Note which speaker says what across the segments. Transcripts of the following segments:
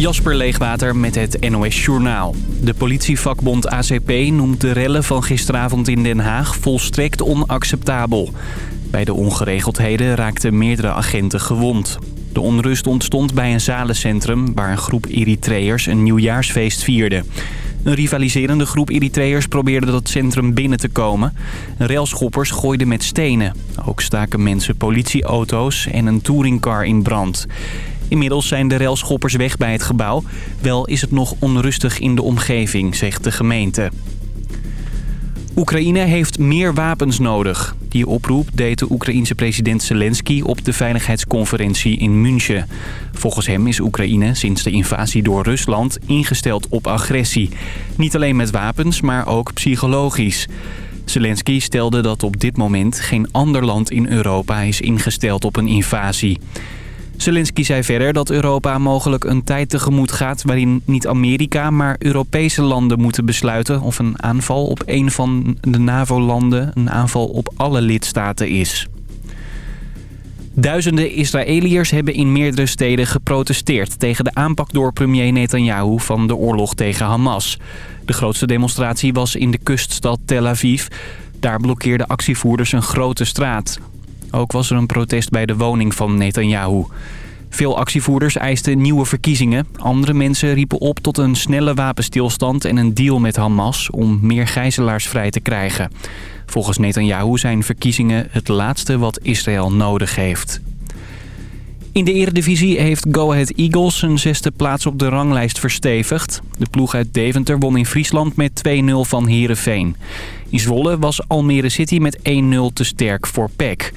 Speaker 1: Jasper Leegwater met het NOS Journaal. De politievakbond ACP noemt de rellen van gisteravond in Den Haag volstrekt onacceptabel. Bij de ongeregeldheden raakten meerdere agenten gewond. De onrust ontstond bij een zalencentrum waar een groep Eritreërs een nieuwjaarsfeest vierde. Een rivaliserende groep Eritreërs probeerde dat centrum binnen te komen. Railschoppers gooiden met stenen. Ook staken mensen politieauto's en een touringcar in brand. Inmiddels zijn de railschoppers weg bij het gebouw. Wel is het nog onrustig in de omgeving, zegt de gemeente. Oekraïne heeft meer wapens nodig. Die oproep deed de Oekraïense president Zelensky op de veiligheidsconferentie in München. Volgens hem is Oekraïne sinds de invasie door Rusland ingesteld op agressie. Niet alleen met wapens, maar ook psychologisch. Zelensky stelde dat op dit moment geen ander land in Europa is ingesteld op een invasie. Zelensky zei verder dat Europa mogelijk een tijd tegemoet gaat... waarin niet Amerika, maar Europese landen moeten besluiten... of een aanval op een van de NAVO-landen een aanval op alle lidstaten is. Duizenden Israëliërs hebben in meerdere steden geprotesteerd... tegen de aanpak door premier Netanyahu van de oorlog tegen Hamas. De grootste demonstratie was in de kuststad Tel Aviv. Daar blokkeerden actievoerders een grote straat. Ook was er een protest bij de woning van Netanyahu. Veel actievoerders eisten nieuwe verkiezingen. Andere mensen riepen op tot een snelle wapenstilstand en een deal met Hamas om meer gijzelaars vrij te krijgen. Volgens Netanyahu zijn verkiezingen het laatste wat Israël nodig heeft. In de eredivisie heeft Go Ahead Eagles zijn zesde plaats op de ranglijst verstevigd. De ploeg uit Deventer won in Friesland met 2-0 van Heerenveen. In Zwolle was Almere City met 1-0 te sterk voor PEC.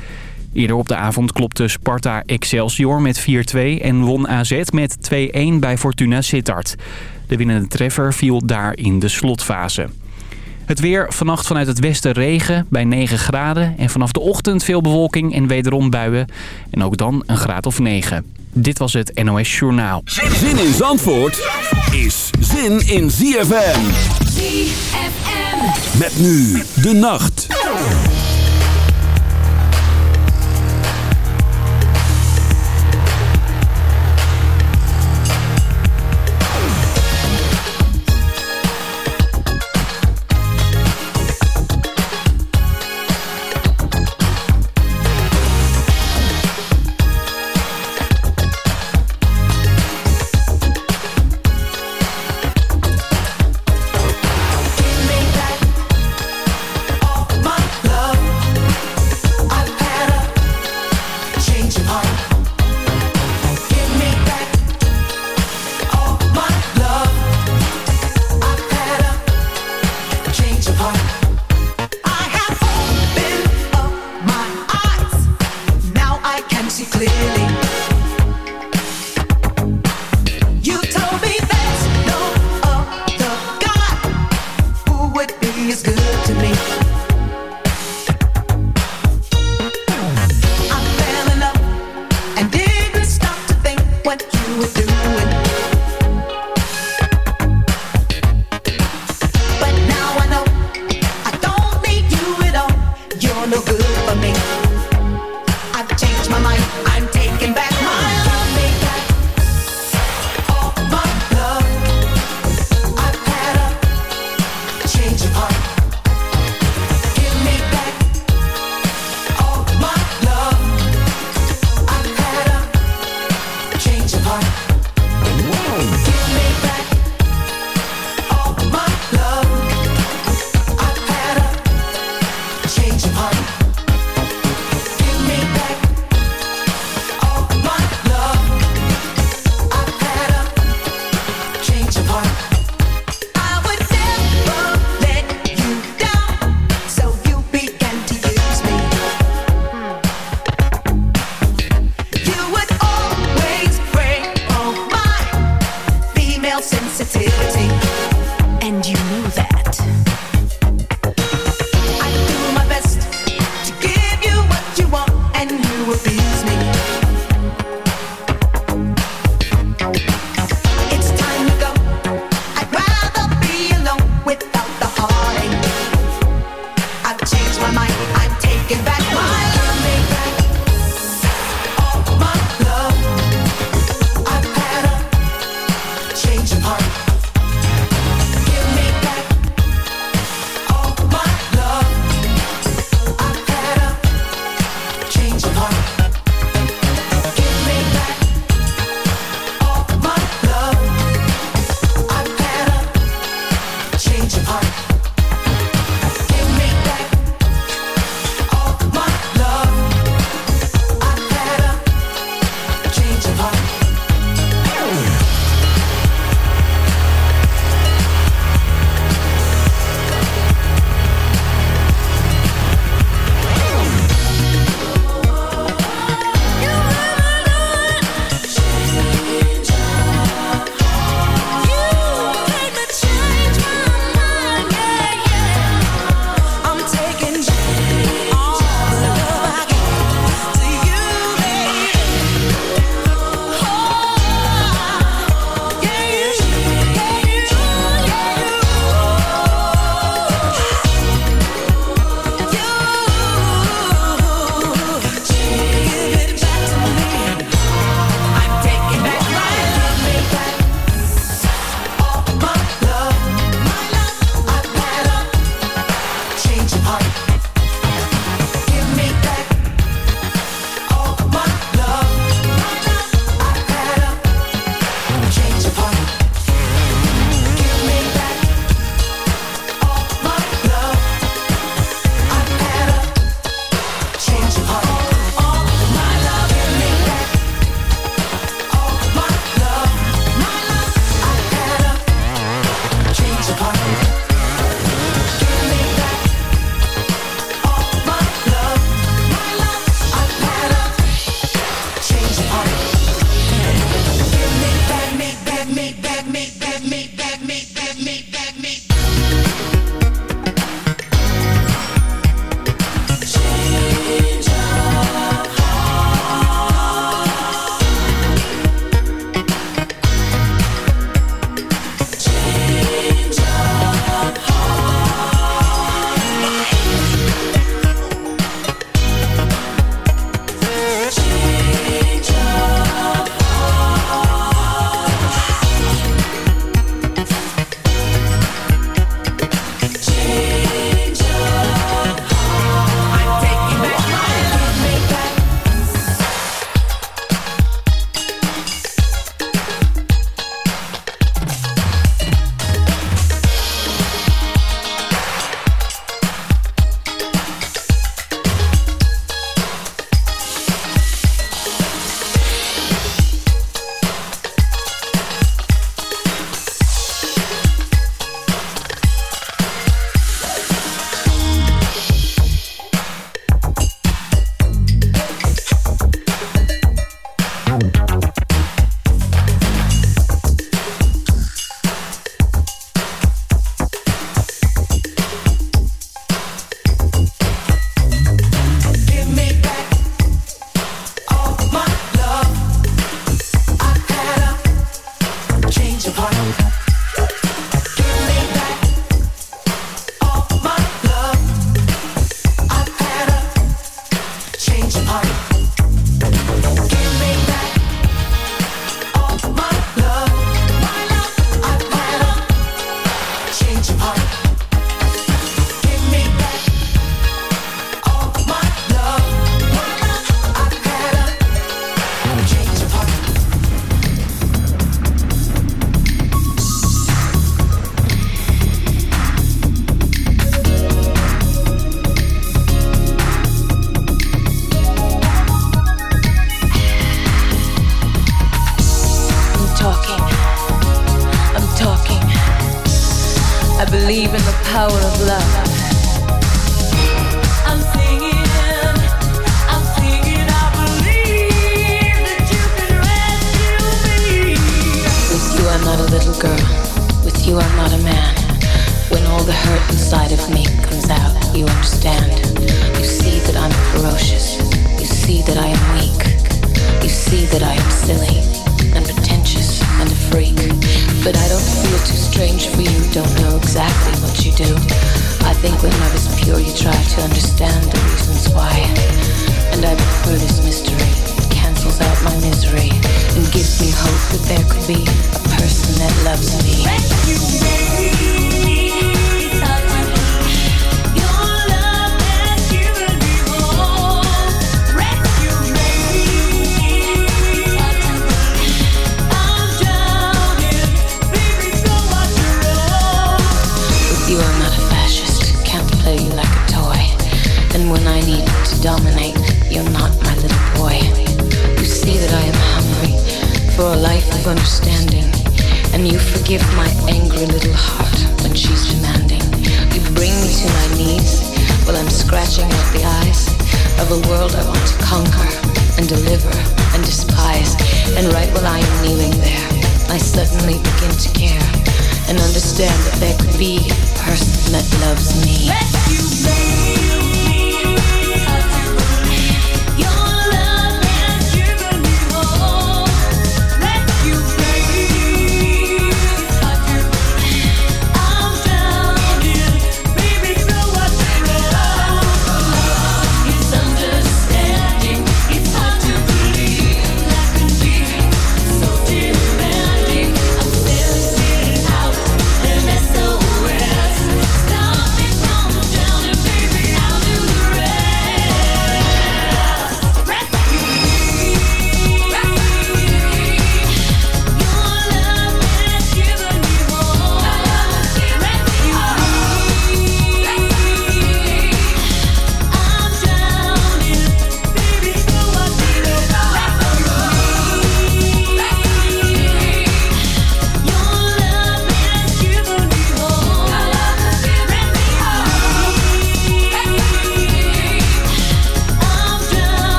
Speaker 1: Eerder op de avond klopte Sparta Excelsior met 4-2 en won AZ met 2-1 bij Fortuna Sittard. De winnende treffer viel daar in de slotfase. Het weer vannacht vanuit het westen regen bij 9 graden. En vanaf de ochtend veel bewolking en wederom buien. En ook dan een graad of 9. Dit was het NOS Journaal.
Speaker 2: Zin in Zandvoort is zin in ZFM. ZFM. Met nu de nacht.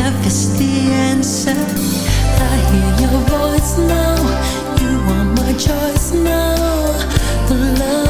Speaker 3: enough is the
Speaker 4: answer. I hear your voice now. You are my choice now. The love.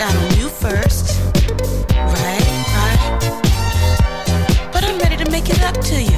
Speaker 4: On you first. Right, right. But I'm ready to make it up to you.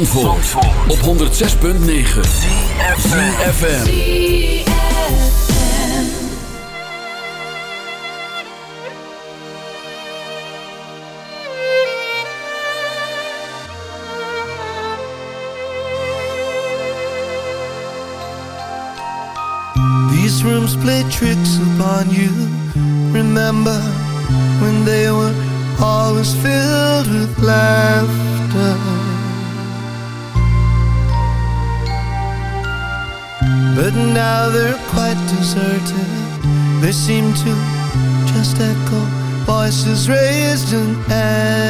Speaker 2: Zandvoort, Zandvoort. op 106.9 CFFM
Speaker 5: These rooms play tricks upon you. They seem to just echo voices raised in air.